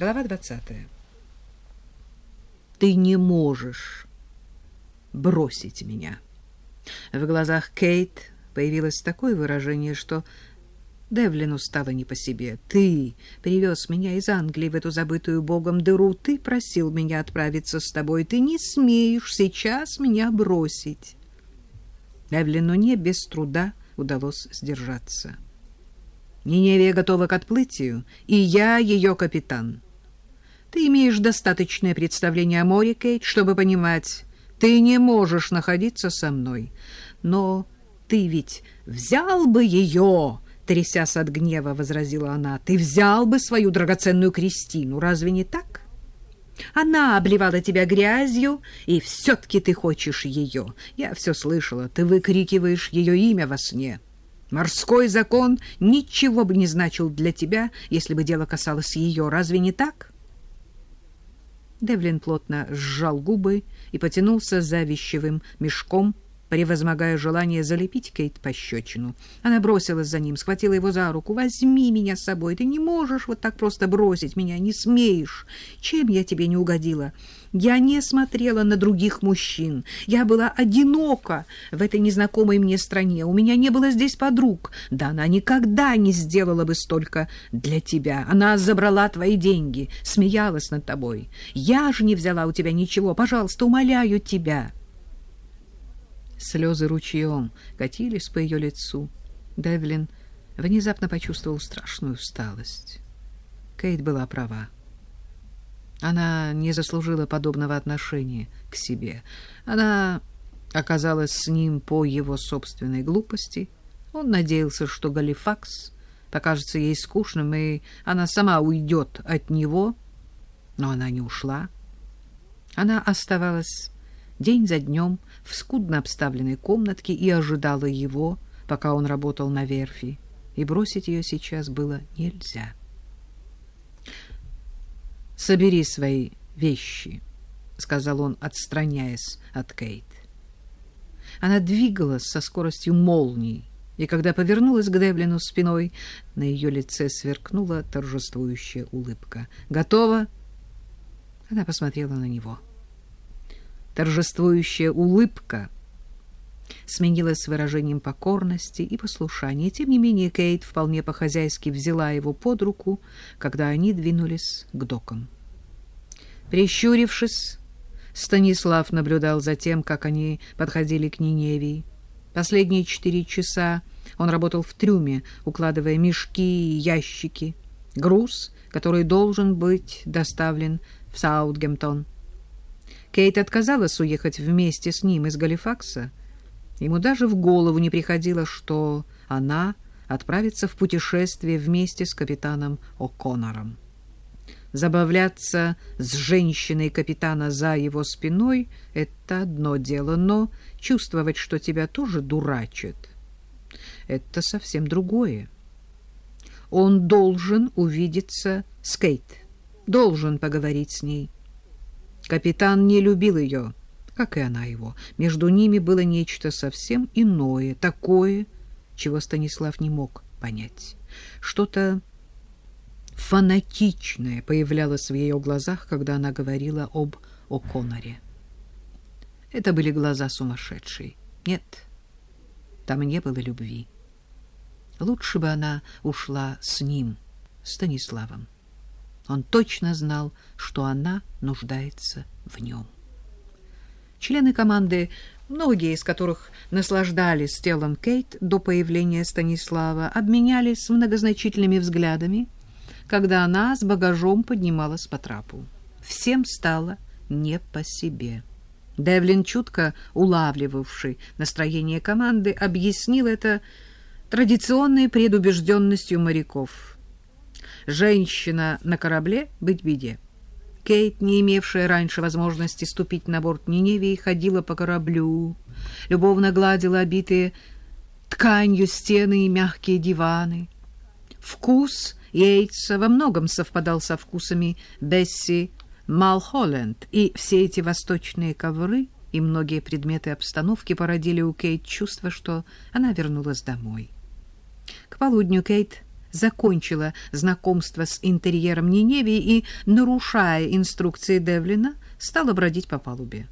Глава двадцатая. Ты не можешь бросить меня. В глазах Кейт появилось такое выражение, что Девлину стало не по себе. Ты привез меня из Англии в эту забытую богом дыру. Ты просил меня отправиться с тобой. Ты не смеешь сейчас меня бросить. Девлину не без труда удалось сдержаться. Ниневия готова к отплытию, и я ее капитан. Ты имеешь достаточное представление о море, Кейт, чтобы понимать, ты не можешь находиться со мной. Но ты ведь взял бы ее трясясь от гнева, возразила она. Ты взял бы свою драгоценную Кристину, разве не так? Она обливала тебя грязью, и все-таки ты хочешь ее. Я все слышала, ты выкрикиваешь ее имя во сне. Морской закон ничего бы не значил для тебя, если бы дело касалось ее. Разве не так? Девлин плотно сжал губы и потянулся за вещевым мешком, превозмогая желание залепить Кейт пощечину. Она бросилась за ним, схватила его за руку. «Возьми меня с собой. Ты не можешь вот так просто бросить меня, не смеешь. Чем я тебе не угодила? Я не смотрела на других мужчин. Я была одинока в этой незнакомой мне стране. У меня не было здесь подруг. Да она никогда не сделала бы столько для тебя. Она забрала твои деньги, смеялась над тобой. Я же не взяла у тебя ничего. Пожалуйста, умоляю тебя». Слезы ручьем катились по ее лицу. Девлин внезапно почувствовал страшную усталость. Кейт была права. Она не заслужила подобного отношения к себе. Она оказалась с ним по его собственной глупости. Он надеялся, что Галифакс покажется ей скучным, и она сама уйдет от него. Но она не ушла. Она оставалась день за днем в скудно обставленной комнатке и ожидала его, пока он работал на верфи, и бросить ее сейчас было нельзя. «Собери свои вещи», — сказал он, отстраняясь от Кейт. Она двигалась со скоростью молнии, и когда повернулась к Девлину спиной, на ее лице сверкнула торжествующая улыбка. «Готова?» Она посмотрела на него. — торжествующая улыбка сменилась выражением покорности и послушания. Тем не менее, Кейт вполне по-хозяйски взяла его под руку, когда они двинулись к докам. Прищурившись, Станислав наблюдал за тем, как они подходили к Ниневии. Последние четыре часа он работал в трюме, укладывая мешки и ящики, груз, который должен быть доставлен в Саутгемптон. Кейт отказалась уехать вместе с ним из Галифакса. Ему даже в голову не приходило, что она отправится в путешествие вместе с капитаном О'Коннором. Забавляться с женщиной капитана за его спиной — это одно дело, но чувствовать, что тебя тоже дурачат — это совсем другое. Он должен увидеться с Кейт, должен поговорить с ней — Капитан не любил ее, как и она его. Между ними было нечто совсем иное, такое, чего Станислав не мог понять. Что-то фанатичное появлялось в ее глазах, когда она говорила об О'Конноре. Это были глаза сумасшедшей. Нет, там не было любви. Лучше бы она ушла с ним, Станиславом. Он точно знал, что она нуждается в нем. Члены команды, многие из которых наслаждались телом Кейт до появления Станислава, обменялись многозначительными взглядами, когда она с багажом поднималась по трапу. Всем стало не по себе. Девлин, чутко улавливавший настроение команды, объяснил это традиционной предубежденностью моряков – женщина на корабле быть беде. Кейт, не имевшая раньше возможности ступить на борт Ниневии, ходила по кораблю, любовно гладила обитые тканью стены и мягкие диваны. Вкус Йейтса во многом совпадал со вкусами Бесси Малхолленд, и все эти восточные ковры и многие предметы обстановки породили у Кейт чувство, что она вернулась домой. К полудню Кейт закончила знакомство с интерьером Ниневии и, нарушая инструкции Девлина, стала бродить по палубе.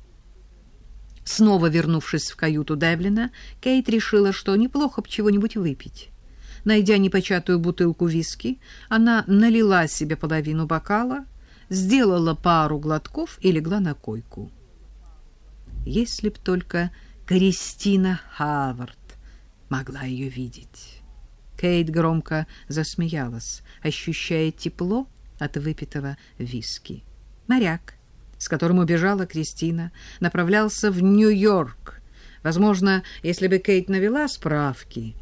Снова вернувшись в каюту Девлина, Кейт решила, что неплохо бы чего-нибудь выпить. Найдя непочатую бутылку виски, она налила себе половину бокала, сделала пару глотков и легла на койку. Если б только Кристина Хавард могла ее видеть. Кейт громко засмеялась, ощущая тепло от выпитого виски. Моряк, с которым убежала Кристина, направлялся в Нью-Йорк. Возможно, если бы Кейт навела справки,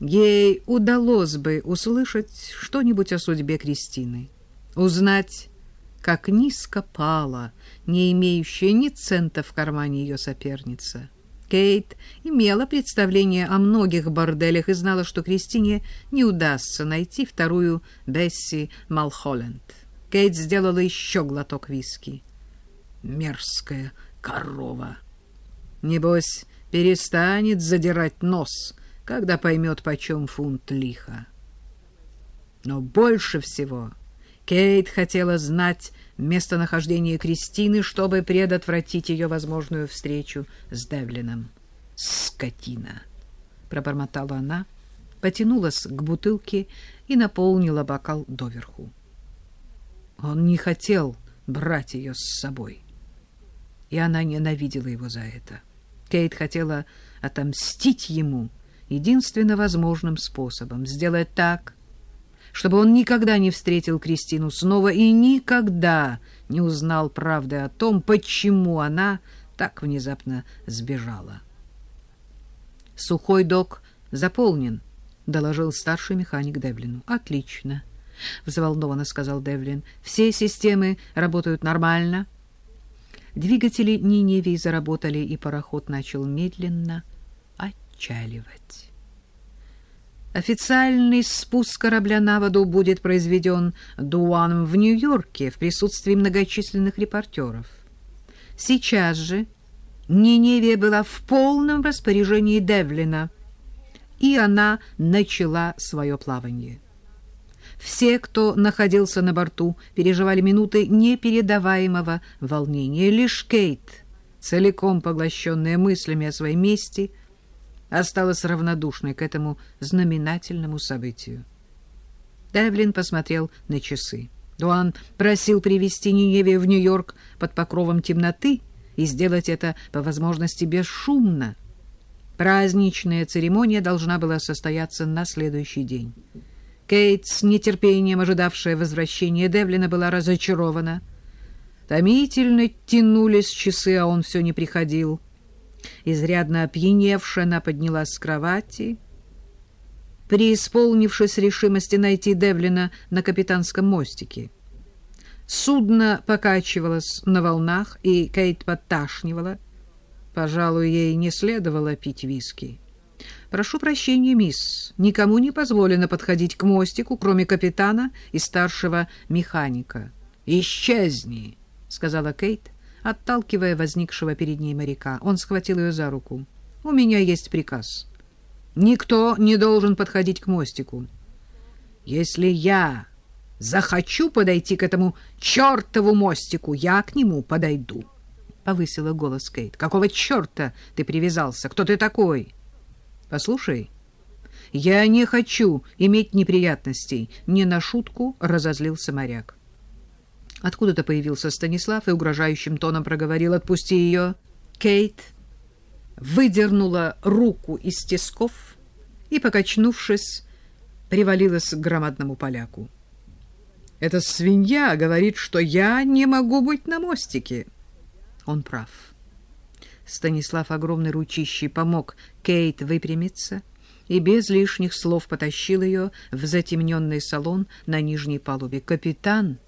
ей удалось бы услышать что-нибудь о судьбе Кристины, узнать, как низко пала, не имеющая ни цента в кармане ее соперница. Кейт имела представление о многих борделях и знала, что Кристине не удастся найти вторую Бесси Малхолленд. Кейт сделала еще глоток виски. Мерзкая корова. Небось, перестанет задирать нос, когда поймет, почем фунт лиха. Но больше всего Кейт хотела знать местонахождение Кристины, чтобы предотвратить ее возможную встречу с Девлином. «Скотина!» — пробормотала она, потянулась к бутылке и наполнила бокал доверху. Он не хотел брать ее с собой, и она ненавидела его за это. Кейт хотела отомстить ему единственно возможным способом — сделать так, чтобы он никогда не встретил Кристину снова и никогда не узнал правды о том, почему она так внезапно сбежала. «Сухой док заполнен», — доложил старший механик Девлину. «Отлично», — взволнованно сказал Девлин. «Все системы работают нормально». Двигатели Ниневии заработали, и пароход начал медленно отчаливать. Официальный спуск корабля на воду будет произведен Дуаном в Нью-Йорке в присутствии многочисленных репортеров. Сейчас же Ниневия была в полном распоряжении Девлина, и она начала свое плавание. Все, кто находился на борту, переживали минуты непередаваемого волнения. Лишь Кейт, целиком поглощенная мыслями о своей мести, осталась равнодушной к этому знаменательному событию. Девлин посмотрел на часы. Дуан просил привести Ниневе в Нью-Йорк под покровом темноты и сделать это по возможности бесшумно. Праздничная церемония должна была состояться на следующий день. Кейт, с нетерпением ожидавшая возвращения Девлина, была разочарована. Томительно тянулись часы, а он все не приходил. Изрядно опьяневшая, она поднялась с кровати. Преисполнившись решимости найти Девлина на капитанском мостике. Судно покачивалось на волнах, и Кейт подташнивала. Пожалуй, ей не следовало пить виски. «Прошу прощения, мисс, никому не позволено подходить к мостику, кроме капитана и старшего механика». «Исчезни!» — сказала Кейт, отталкивая возникшего перед ней моряка. Он схватил ее за руку. «У меня есть приказ. Никто не должен подходить к мостику. Если я захочу подойти к этому чертову мостику, я к нему подойду». — повысила голос Кейт. — Какого черта ты привязался? Кто ты такой? — Послушай, я не хочу иметь неприятностей. Не на шутку разозлился моряк. Откуда-то появился Станислав и угрожающим тоном проговорил «Отпусти ее». Кейт выдернула руку из тисков и, покачнувшись, привалилась к громадному поляку. «Эта свинья говорит, что я не могу быть на мостике». Он прав. Станислав огромной ручищей помог Кейт выпрямиться и без лишних слов потащил ее в затемненный салон на нижней палубе. «Капитан!»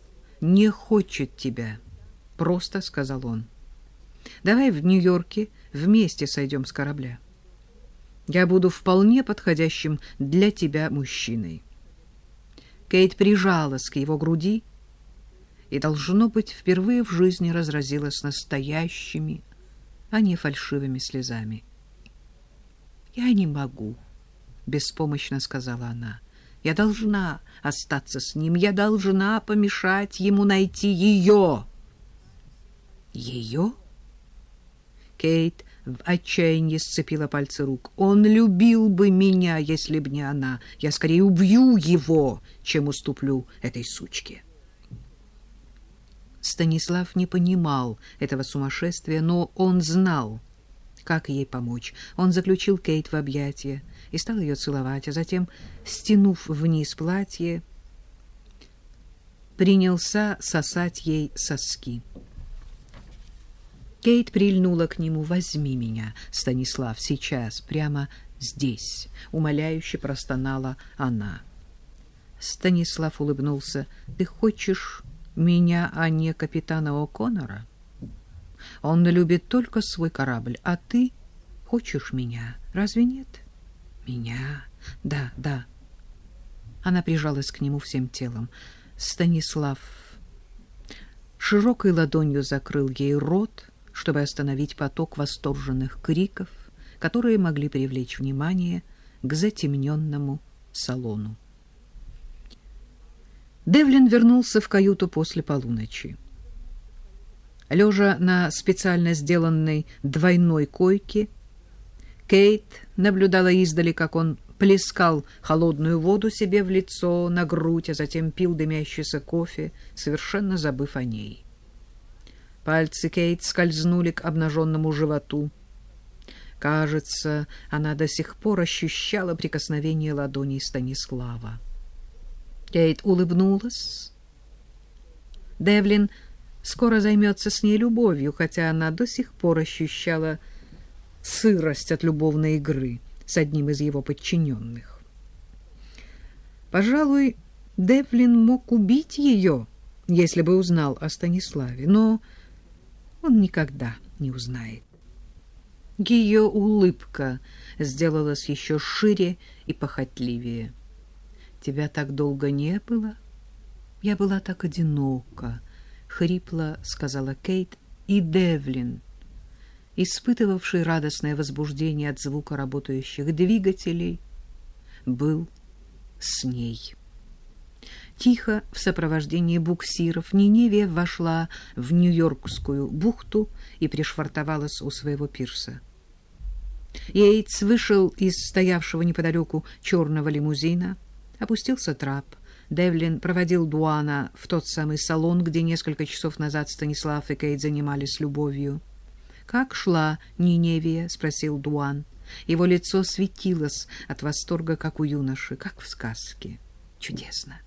Не хочет тебя, — просто сказал он. Давай в Нью-Йорке вместе сойдем с корабля. Я буду вполне подходящим для тебя мужчиной. Кейт прижалась к его груди и, должно быть, впервые в жизни разразилась настоящими, а не фальшивыми слезами. «Я не могу», — беспомощно сказала она. Я должна остаться с ним. Я должна помешать ему найти ее. Ее? Кейт в отчаянии сцепила пальцы рук. Он любил бы меня, если б не она. Я скорее убью его, чем уступлю этой сучке. Станислав не понимал этого сумасшествия, но он знал, как ей помочь. Он заключил Кейт в объятия и стал ее целовать, а затем, стянув вниз платье, принялся сосать ей соски. Кейт прильнула к нему. «Возьми меня, Станислав, сейчас, прямо здесь», — умоляюще простонала она. Станислав улыбнулся. «Ты хочешь меня, а не капитана О'Коннора? Он любит только свой корабль, а ты хочешь меня, разве нет?» «Меня? Да, да». Она прижалась к нему всем телом. Станислав широкой ладонью закрыл ей рот, чтобы остановить поток восторженных криков, которые могли привлечь внимание к затемненному салону. Девлин вернулся в каюту после полуночи. Лежа на специально сделанной двойной койке, Кейт наблюдала издали, как он плескал холодную воду себе в лицо, на грудь, а затем пил дымящийся кофе, совершенно забыв о ней. Пальцы Кейт скользнули к обнаженному животу. Кажется, она до сих пор ощущала прикосновение ладоней Станислава. Кейт улыбнулась. Девлин скоро займется с ней любовью, хотя она до сих пор ощущала сырость от любовной игры с одним из его подчиненных. Пожалуй, Девлин мог убить ее, если бы узнал о Станиславе, но он никогда не узнает. Ее улыбка сделалась еще шире и похотливее. «Тебя так долго не было? Я была так одинока», — хрипло сказала Кейт, и Девлин, испытывавший радостное возбуждение от звука работающих двигателей, был с ней. Тихо, в сопровождении буксиров, Ниневия вошла в Нью-Йоркскую бухту и пришвартовалась у своего пирса. Йейтс вышел из стоявшего неподалеку черного лимузина, опустился трап. Девлин проводил Дуана в тот самый салон, где несколько часов назад Станислав и Кейт занимались любовью. «Как шла Ниневия?» — спросил Дуан. Его лицо светилось от восторга, как у юноши, как в сказке. «Чудесно!»